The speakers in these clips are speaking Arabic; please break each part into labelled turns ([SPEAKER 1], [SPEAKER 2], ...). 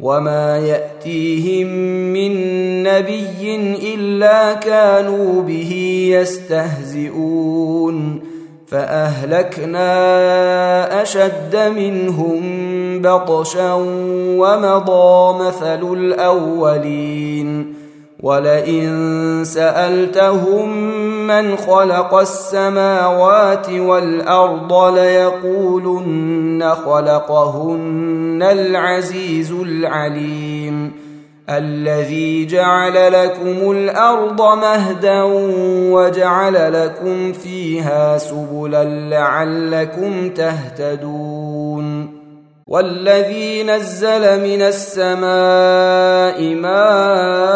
[SPEAKER 1] وما ياتيهم من نبي الا كانوا به يستهزئون فاهلكنا اشد منهم بطشا ومضى مثل الاولين ولئن سألتهم من خلق السماوات والأرض ليقولن خلقهن العزيز العليم الذي جعل لكم الأرض مهدا وجعل لكم فيها سبلا لعلكم تهتدون والذي نزل من السماء ماء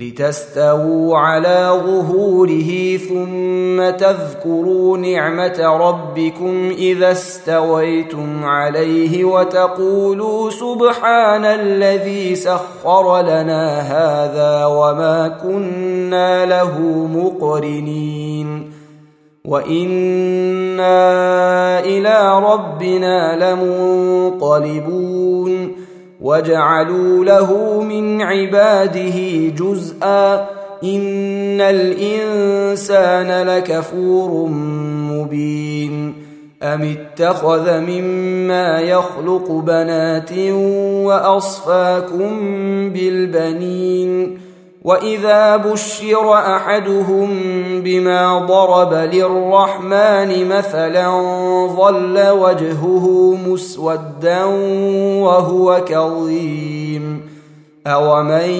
[SPEAKER 1] لتستووا على ظهوره ثم تذكروا نعمة ربكم إذا استويتم عليه وتقولوا سبحان الذي سخر لنا هذا وما كنا له مقرنين وإنا إلى ربنا لمنقلبون وجعلوا له من عباده جزءا ان الانسان لكفور مبين ام اتخذ مما يخلق بنات واصفاكم بالبنين واذا بشر احدهم بما ضرب للرحمن مثلا ظل وجهه مسودا وهو كظيم اومن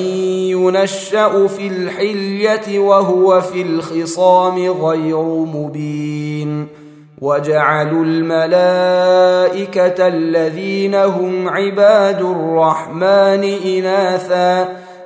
[SPEAKER 1] ينشا في الحليه وهو في الخصام غير مبين وجعلوا الملائكه الذين هم عباد الرحمن اناثا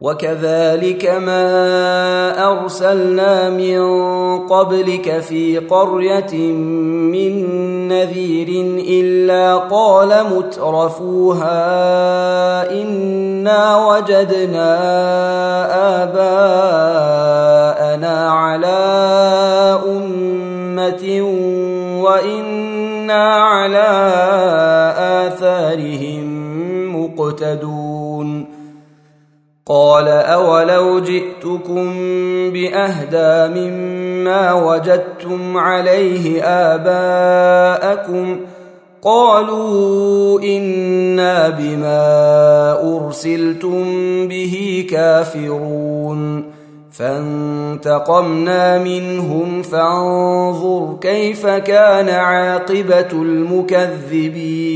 [SPEAKER 1] وكذلك ما أرسلنا من قبلك في قرية من نذير إلا قال مترفوها إنا وجدنا آباءنا على أمة وإنا على آثارهم مقتدون. قال أولو جئتكم بأهدى مما وجدتم عليه آباءكم قالوا إنا بما أرسلتم به كافرون فانتقمنا منهم فانظر كيف كان عاقبة المكذبين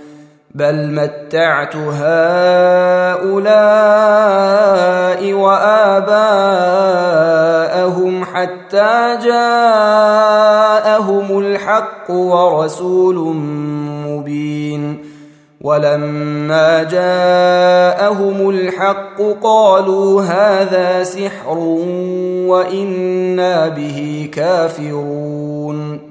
[SPEAKER 1] بل متعت هؤلاء واباءهم حتى جاءهم الحق ورسول مبين ولما جاءهم الحق قالوا هذا سحر وأنا به كافرون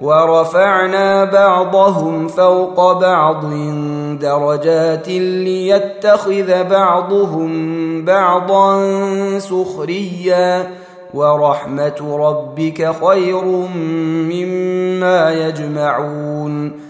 [SPEAKER 1] ورفعنا بعضهم فوق بعض درجات ليتخذ بعضهم بعضا سخريا ورحمة ربك خير مما يجمعون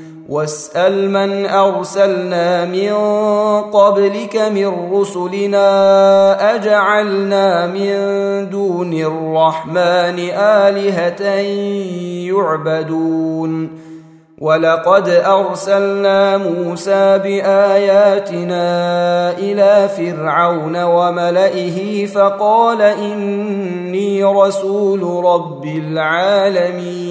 [SPEAKER 1] واسأل من أرسلنا من قبلك من رسلنا أجعلنا من دون الرحمن آلهة يعبدون. ولقد أرسلنا موسى بآياتنا إلى فرعون وملئه فقال إني رسول رب العالمين.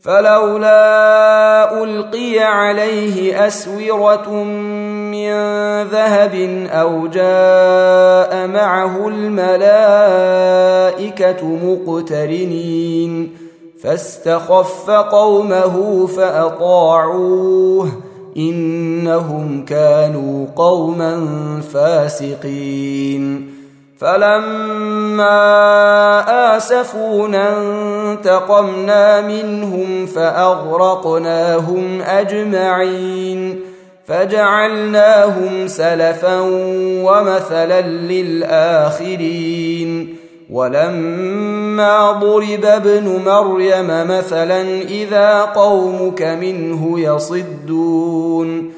[SPEAKER 1] فلولا ألقي عليه أسورة من ذهب أو جاء معه الملائكة مقترنين فاستخف قومه فأطاعوه إنهم كانوا قوما فاسقين فلما اسفونا انتقمنا منهم فاغرقناهم اجمعين فجعلناهم سلفا ومثلا للاخرين ولما ضرب ابن مريم مثلا اذا قومك منه يصدون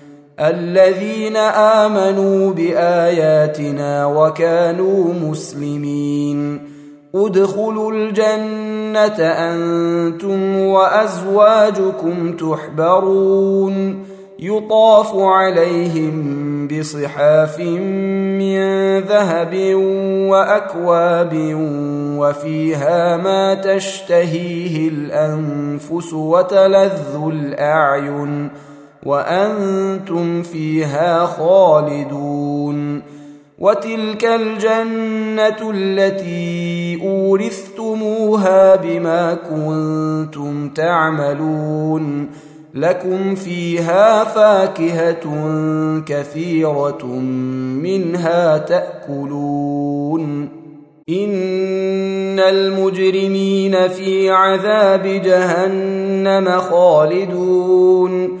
[SPEAKER 1] الذين آمنوا بآياتنا وكانوا مسلمين. ادخلوا الجنة أنتم وأزواجكم تحبرون. يطاف عليهم بصحاف من ذهب وأكواب وفيها ما تشتهيه الأنفس وتلذ الأعين. وأنتم فيها خالدون. وتلك الجنة التي أورثتموها بما كنتم تعملون. لكم فيها فاكهة كثيرة منها تأكلون. إن المجرمين في عذاب جهنم خالدون.